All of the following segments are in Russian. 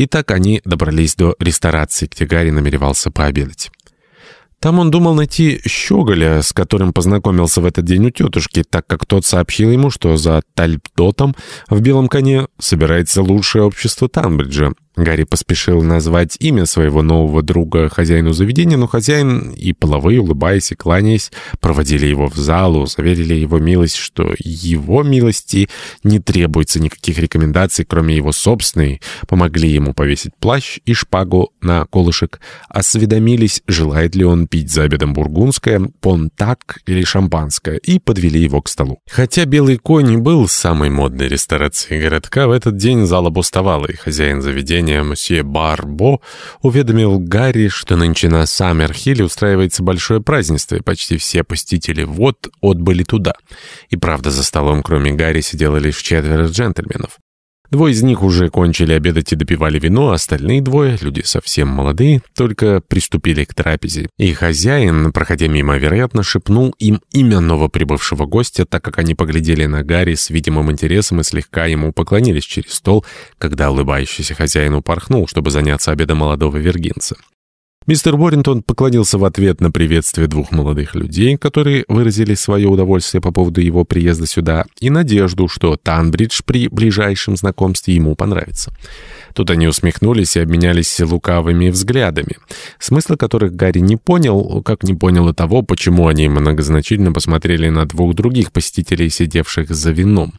И так они добрались до ресторации, где Гарри намеревался пообедать. Там он думал найти щеголя, с которым познакомился в этот день у тетушки, так как тот сообщил ему, что за Тальптотом в белом коне собирается лучшее общество Танбриджа. Гарри поспешил назвать имя своего нового друга хозяину заведения, но хозяин и половые, улыбаясь и кланяясь, проводили его в залу, заверили его милость, что его милости не требуется никаких рекомендаций, кроме его собственной, помогли ему повесить плащ и шпагу на колышек, осведомились, желает ли он пить за обедом бургундское, понтак или шампанское, и подвели его к столу. Хотя «Белый конь» был самой модной ресторацией городка, в этот день зал обуставал, и хозяин заведения заведения мсье Барбо уведомил Гарри, что нынче на Саммерхилле устраивается большое празднество, и почти все посетители вот отбыли туда. И правда, за столом, кроме Гарри, сидело лишь четверо джентльменов. Двое из них уже кончили обедать и допивали вино, а остальные двое, люди совсем молодые, только приступили к трапезе. И хозяин, проходя мимо, вероятно, шепнул им имя новоприбывшего гостя, так как они поглядели на Гарри с видимым интересом и слегка ему поклонились через стол, когда улыбающийся хозяин упорхнул, чтобы заняться обедом молодого вергинца. Мистер Уоррингтон поклонился в ответ на приветствие двух молодых людей, которые выразили свое удовольствие по поводу его приезда сюда, и надежду, что Танбридж при ближайшем знакомстве ему понравится. Тут они усмехнулись и обменялись лукавыми взглядами, смысла которых Гарри не понял, как не понял и того, почему они многозначительно посмотрели на двух других посетителей, сидевших за вином.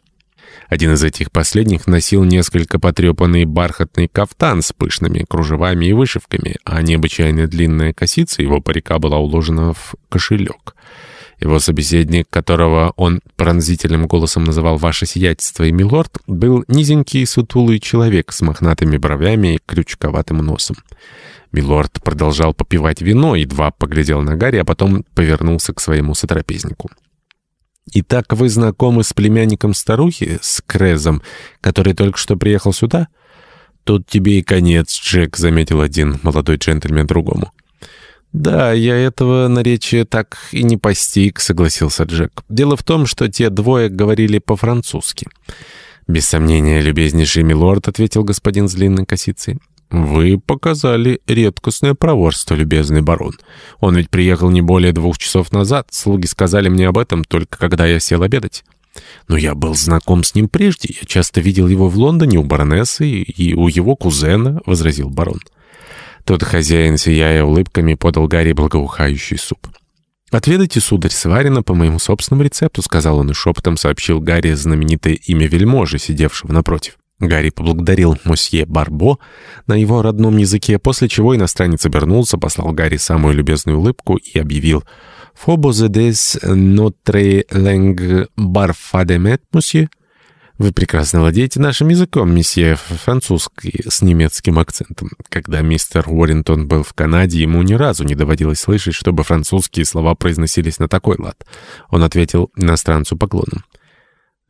Один из этих последних носил несколько потрепанный бархатный кафтан с пышными кружевами и вышивками, а необычайно длинная косица его парика была уложена в кошелек. Его собеседник, которого он пронзительным голосом называл «Ваше сиятельство» и «Милорд», был низенький сутулый человек с мохнатыми бровями и крючковатым носом. Милорд продолжал попивать вино, едва поглядел на Гарри, а потом повернулся к своему сотрапезнику. «Итак, вы знакомы с племянником старухи, с Крезом, который только что приехал сюда?» «Тут тебе и конец, Джек», — заметил один молодой джентльмен другому. «Да, я этого наречия так и не постиг», — согласился Джек. «Дело в том, что те двое говорили по-французски». «Без сомнения, любезнейший милорд», — ответил господин с длинной косицей. «Вы показали редкостное проворство, любезный барон. Он ведь приехал не более двух часов назад. Слуги сказали мне об этом только когда я сел обедать». «Но я был знаком с ним прежде. Я часто видел его в Лондоне у баронессы и у его кузена», — возразил барон. Тот хозяин, сияя улыбками, подал Гарри благоухающий суп. «Отведайте, сударь, сварено по моему собственному рецепту», — сказал он и шепотом сообщил Гарри знаменитое имя вельможи, сидевшего напротив. Гарри поблагодарил мосье Барбо на его родном языке, после чего иностранец обернулся, послал Гарри самую любезную улыбку и объявил «Фобозедес нотре лэнг барфадемет, мосье». «Вы прекрасно владеете нашим языком, месье, французский, с немецким акцентом. Когда мистер Уоррингтон был в Канаде, ему ни разу не доводилось слышать, чтобы французские слова произносились на такой лад. Он ответил иностранцу поклоном.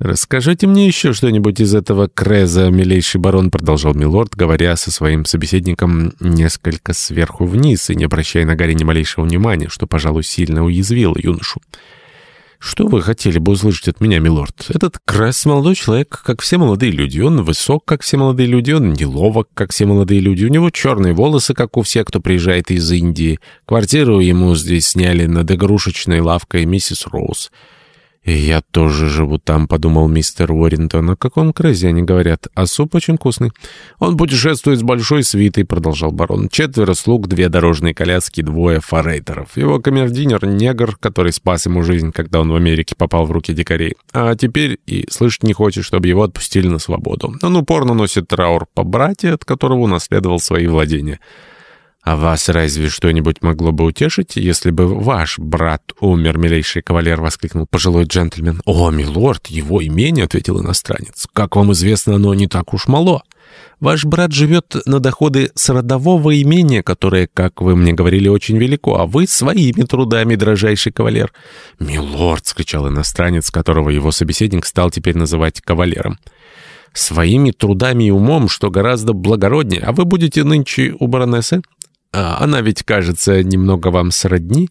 «Расскажите мне еще что-нибудь из этого Креза, милейший барон», — продолжал Милорд, говоря со своим собеседником несколько сверху вниз и не обращая на Гарри ни малейшего внимания, что, пожалуй, сильно уязвило юношу. «Что вы хотели бы услышать от меня, милорд? Этот Кресс молодой человек, как все молодые люди. Он высок, как все молодые люди, он неловок, как все молодые люди. У него черные волосы, как у всех, кто приезжает из Индии. Квартиру ему здесь сняли над игрушечной лавкой миссис Роуз». «И я тоже живу там», — подумал мистер Уоррингтон. «О каком кразе они говорят? А суп очень вкусный». «Он путешествует с большой свитой», — продолжал барон. «Четверо слуг, две дорожные коляски, двое форейтеров. Его камердинер — негр, который спас ему жизнь, когда он в Америке попал в руки дикарей. А теперь и слышать не хочет, чтобы его отпустили на свободу. Он упорно носит траур по брате, от которого унаследовал свои владения». «А вас разве что-нибудь могло бы утешить, если бы ваш брат умер, милейший кавалер?» — воскликнул пожилой джентльмен. «О, милорд, его имение», — ответил иностранец. «Как вам известно, оно не так уж мало. Ваш брат живет на доходы с родового имения, которое, как вы мне говорили, очень велико, а вы своими трудами, дрожайший кавалер». «Милорд!» — скричал иностранец, которого его собеседник стал теперь называть кавалером своими трудами и умом, что гораздо благороднее, а вы будете нынче у баронессы? А она ведь, кажется, немного вам сродни?»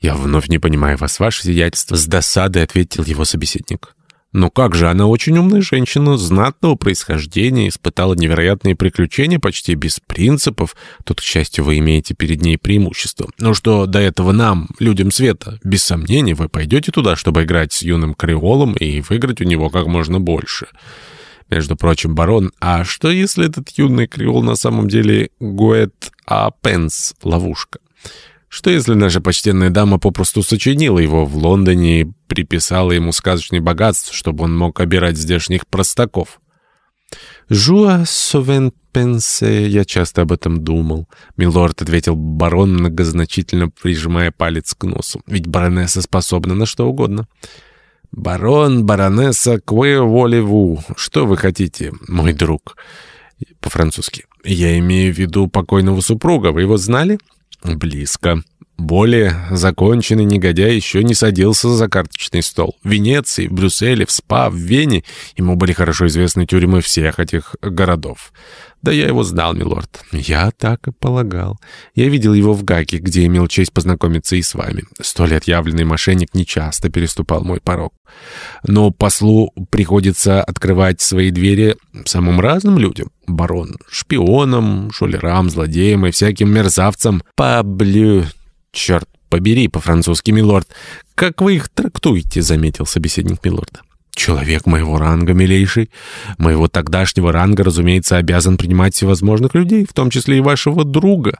«Я вновь не понимаю вас, ваше сиятельство», — с досадой ответил его собеседник. Но как же, она очень умная женщина, знатного происхождения, испытала невероятные приключения почти без принципов. Тут, к счастью, вы имеете перед ней преимущество. Ну что до этого нам, людям света, без сомнений, вы пойдете туда, чтобы играть с юным креолом и выиграть у него как можно больше. Между прочим, барон, а что если этот юный креол на самом деле Гуэт Апенс, ловушка? Что если наша почтенная дама попросту сочинила его в Лондоне и приписала ему сказочные богатства, чтобы он мог обирать здешних простаков? «Жуа совен пенсе, я часто об этом думал», — милорд ответил барон, многозначительно прижимая палец к носу. «Ведь баронесса способна на что угодно». «Барон, баронесса, кве волеву. Что вы хотите, мой друг?» По-французски. «Я имею в виду покойного супруга. Вы его знали?» Близко. Более законченный негодяй еще не садился за карточный стол. В Венеции, в Брюсселе, в Спа, в Вене ему были хорошо известны тюрьмы всех этих городов. Да я его знал, милорд. Я так и полагал. Я видел его в Гаке, где имел честь познакомиться и с вами. Столь отъявленный мошенник нечасто переступал мой порог. Но послу приходится открывать свои двери самым разным людям. Барон, шпионам, шулерам, злодеям и всяким мерзавцам. Паблю... Черт побери по-французски, милорд. Как вы их трактуете, заметил собеседник милорда. Человек моего ранга, милейший, моего тогдашнего ранга, разумеется, обязан принимать всевозможных людей, в том числе и вашего друга.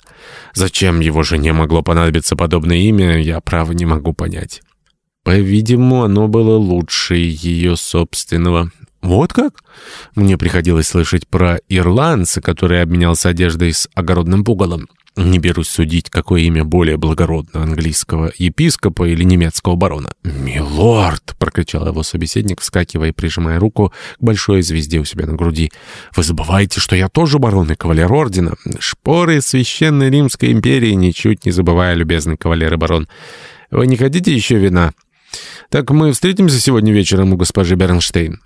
Зачем его жене могло понадобиться подобное имя, я, право, не могу понять. По-видимому, оно было лучше ее собственного. Вот как? Мне приходилось слышать про ирландца, который обменялся одеждой с огородным пугалом. Не берусь судить, какое имя более благородно, английского епископа или немецкого барона. «Милорд!» — прокричал его собеседник, вскакивая и прижимая руку к большой звезде у себя на груди. «Вы забываете, что я тоже барон и кавалер ордена. Шпоры священной Римской империи, ничуть не забывая, любезный кавалер и барон. Вы не хотите еще вина?» «Так мы встретимся сегодня вечером у госпожи Бернштейн?»